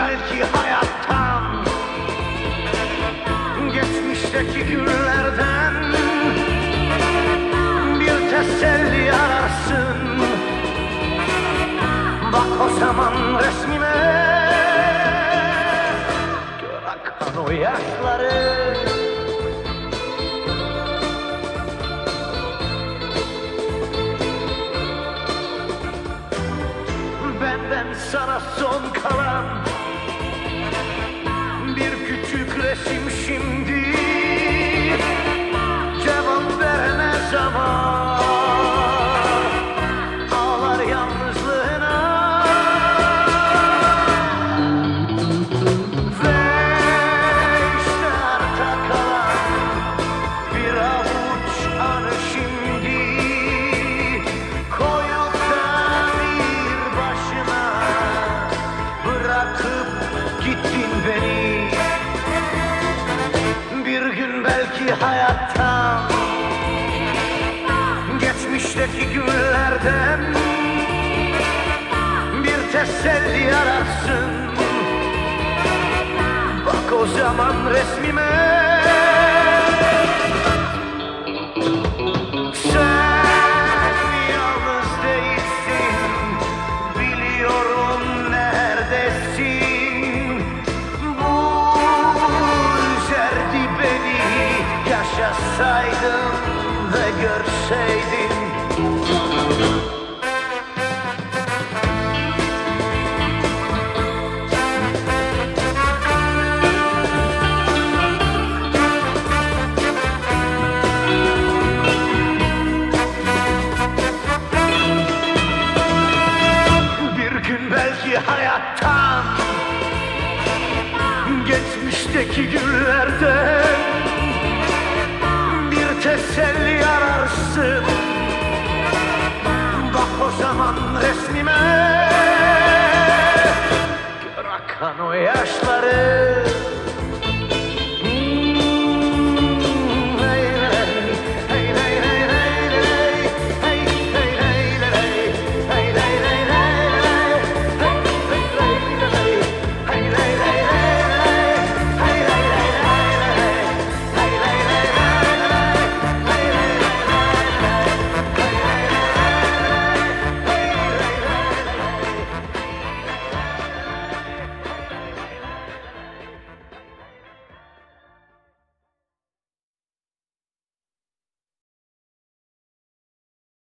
belki hayattan Geçmişteki günlerden Bir teselli ararsın. Bak o zaman resmine Gör akan o yaşları. Sana son kalan Bırakıp gittin beni. Bir gün belki hayattan Geçmişteki günlerden Bir teselli ararsın. Bak o zaman resmime Yaşasaydım ve görseydin Bir gün belki hayattan Geçmişteki günlerden teselli ararsın